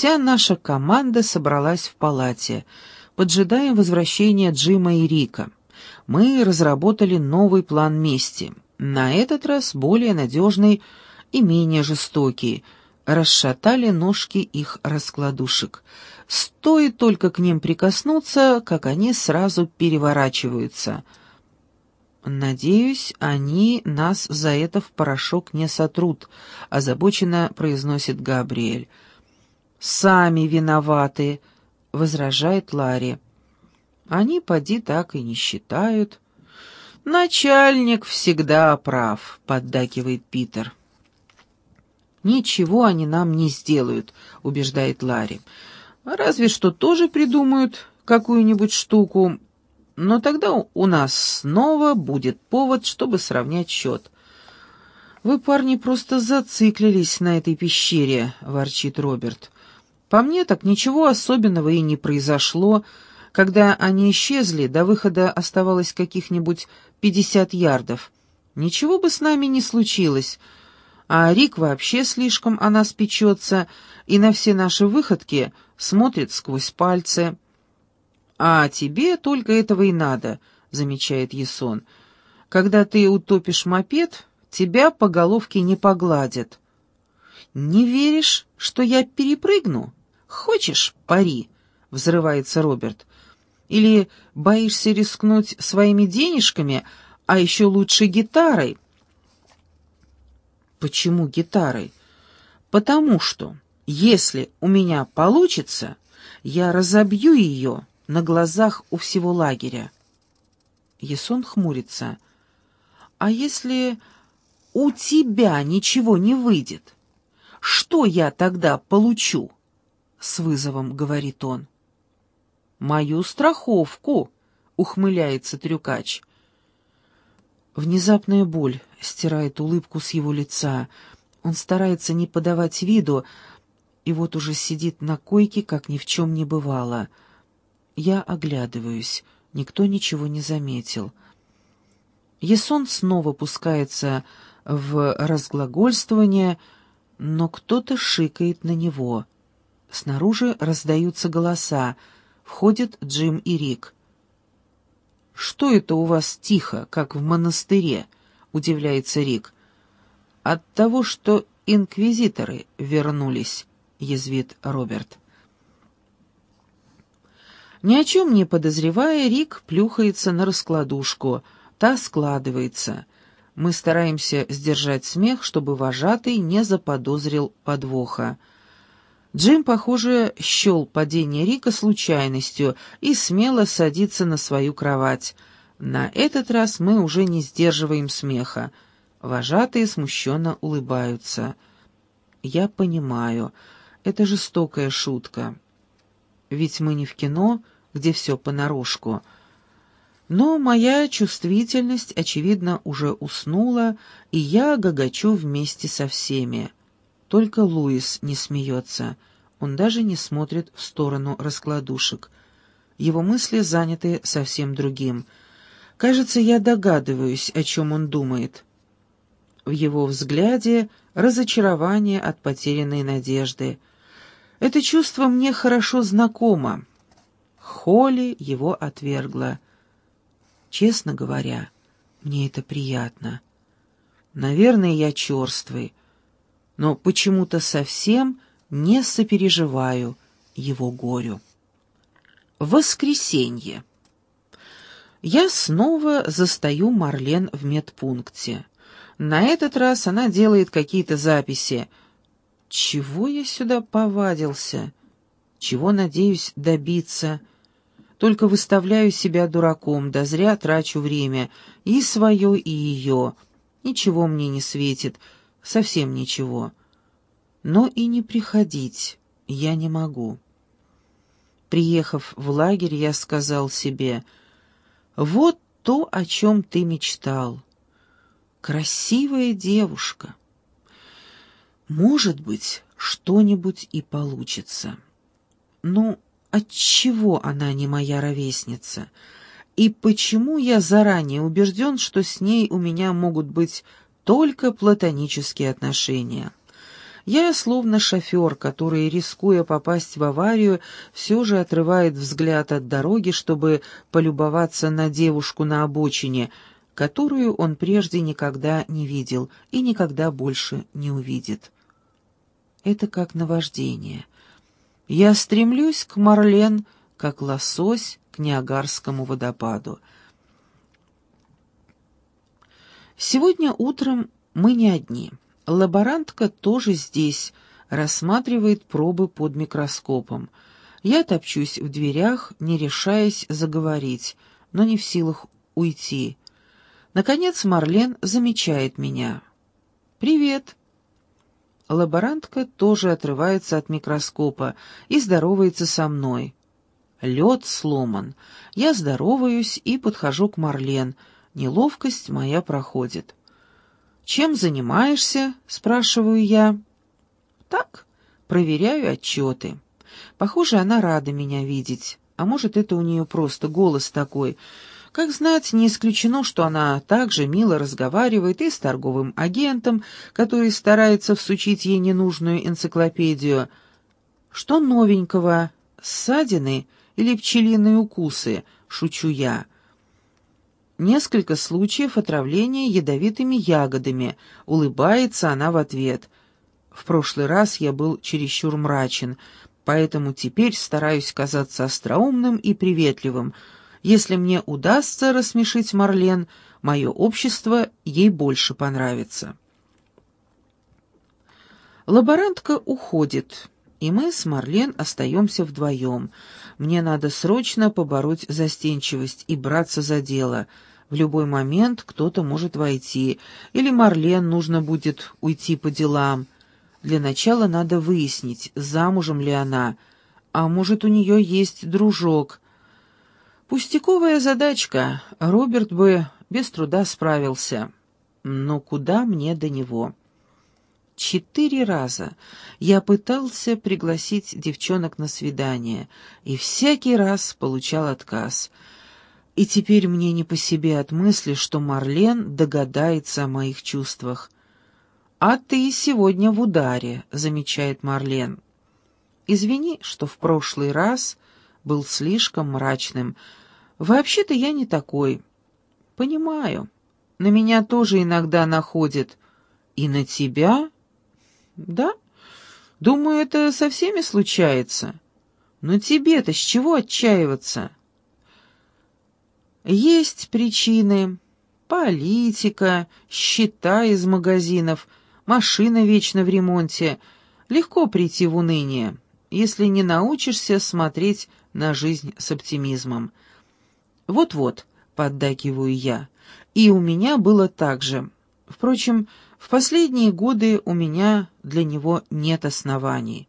Вся наша команда собралась в палате. Поджидаем возвращения Джима и Рика. Мы разработали новый план мести. На этот раз более надежный и менее жестокий. Расшатали ножки их раскладушек. Стоит только к ним прикоснуться, как они сразу переворачиваются. «Надеюсь, они нас за это в порошок не сотрут», — озабоченно произносит Габриэль. «Сами виноваты», — возражает Ларри. «Они, поди, так и не считают». «Начальник всегда прав», — поддакивает Питер. «Ничего они нам не сделают», — убеждает Ларри. «Разве что тоже придумают какую-нибудь штуку, но тогда у нас снова будет повод, чтобы сравнять счет». «Вы, парни, просто зациклились на этой пещере», — ворчит Роберт. По мне так ничего особенного и не произошло. Когда они исчезли, до выхода оставалось каких-нибудь пятьдесят ярдов. Ничего бы с нами не случилось. А Рик вообще слишком о нас печется и на все наши выходки смотрит сквозь пальцы. «А тебе только этого и надо», — замечает Ясон. «Когда ты утопишь мопед, тебя по головке не погладят». «Не веришь, что я перепрыгну?» «Хочешь пари?» — взрывается Роберт. «Или боишься рискнуть своими денежками, а еще лучше гитарой?» «Почему гитарой?» «Потому что, если у меня получится, я разобью ее на глазах у всего лагеря». Есон хмурится. «А если у тебя ничего не выйдет, что я тогда получу?» — с вызовом говорит он. «Мою страховку!» — ухмыляется трюкач. Внезапная боль стирает улыбку с его лица. Он старается не подавать виду, и вот уже сидит на койке, как ни в чем не бывало. Я оглядываюсь, никто ничего не заметил. Есон снова пускается в разглагольствование, но кто-то шикает на него — Снаружи раздаются голоса. Входят Джим и Рик. «Что это у вас тихо, как в монастыре?» — удивляется Рик. «От того, что инквизиторы вернулись», — язвит Роберт. Ни о чем не подозревая, Рик плюхается на раскладушку. Та складывается. Мы стараемся сдержать смех, чтобы вожатый не заподозрил подвоха. Джим, похоже, счел падение Рика случайностью и смело садится на свою кровать. На этот раз мы уже не сдерживаем смеха. Вожатые смущенно улыбаются. Я понимаю, это жестокая шутка. Ведь мы не в кино, где все понарошку. Но моя чувствительность, очевидно, уже уснула, и я гагачу вместе со всеми. Только Луис не смеется. Он даже не смотрит в сторону раскладушек. Его мысли заняты совсем другим. Кажется, я догадываюсь, о чем он думает. В его взгляде разочарование от потерянной надежды. Это чувство мне хорошо знакомо. Холли его отвергла. Честно говоря, мне это приятно. Наверное, я черствый, но почему-то совсем не сопереживаю его горю. Воскресенье. Я снова застаю Марлен в медпункте. На этот раз она делает какие-то записи. Чего я сюда повадился? Чего надеюсь добиться? Только выставляю себя дураком, да зря трачу время, и свое, и ее. Ничего мне не светит, — совсем ничего. Но и не приходить я не могу. Приехав в лагерь, я сказал себе, «Вот то, о чем ты мечтал. Красивая девушка. Может быть, что-нибудь и получится. Ну, отчего она не моя ровесница? И почему я заранее убежден, что с ней у меня могут быть только платонические отношения. Я словно шофер, который, рискуя попасть в аварию, все же отрывает взгляд от дороги, чтобы полюбоваться на девушку на обочине, которую он прежде никогда не видел и никогда больше не увидит. Это как наваждение. Я стремлюсь к Марлен, как лосось к Ниагарскому водопаду. Сегодня утром мы не одни. Лаборантка тоже здесь, рассматривает пробы под микроскопом. Я топчусь в дверях, не решаясь заговорить, но не в силах уйти. Наконец Марлен замечает меня. «Привет!» Лаборантка тоже отрывается от микроскопа и здоровается со мной. Лед сломан. Я здороваюсь и подхожу к Марлен — Неловкость моя проходит. «Чем занимаешься?» — спрашиваю я. «Так, проверяю отчеты. Похоже, она рада меня видеть. А может, это у нее просто голос такой. Как знать, не исключено, что она также мило разговаривает и с торговым агентом, который старается всучить ей ненужную энциклопедию. Что новенького? Ссадины или пчелиные укусы? Шучу я. Несколько случаев отравления ядовитыми ягодами. Улыбается она в ответ. В прошлый раз я был чересчур мрачен, поэтому теперь стараюсь казаться остроумным и приветливым. Если мне удастся рассмешить Марлен, мое общество ей больше понравится. Лаборантка уходит, и мы с Марлен остаемся вдвоем. Мне надо срочно побороть застенчивость и браться за дело — в любой момент кто-то может войти, или Марлен нужно будет уйти по делам. Для начала надо выяснить, замужем ли она, а может, у нее есть дружок. Пустяковая задачка, Роберт бы без труда справился. Но куда мне до него? Четыре раза я пытался пригласить девчонок на свидание, и всякий раз получал отказ — и теперь мне не по себе от мысли, что Марлен догадается о моих чувствах. «А ты сегодня в ударе», — замечает Марлен. «Извини, что в прошлый раз был слишком мрачным. Вообще-то я не такой». «Понимаю. На меня тоже иногда находит. И на тебя?» «Да. Думаю, это со всеми случается. Но тебе-то с чего отчаиваться?» Есть причины. Политика, счета из магазинов, машина вечно в ремонте. Легко прийти в уныние, если не научишься смотреть на жизнь с оптимизмом. Вот-вот, поддакиваю я. И у меня было так же. Впрочем, в последние годы у меня для него нет оснований.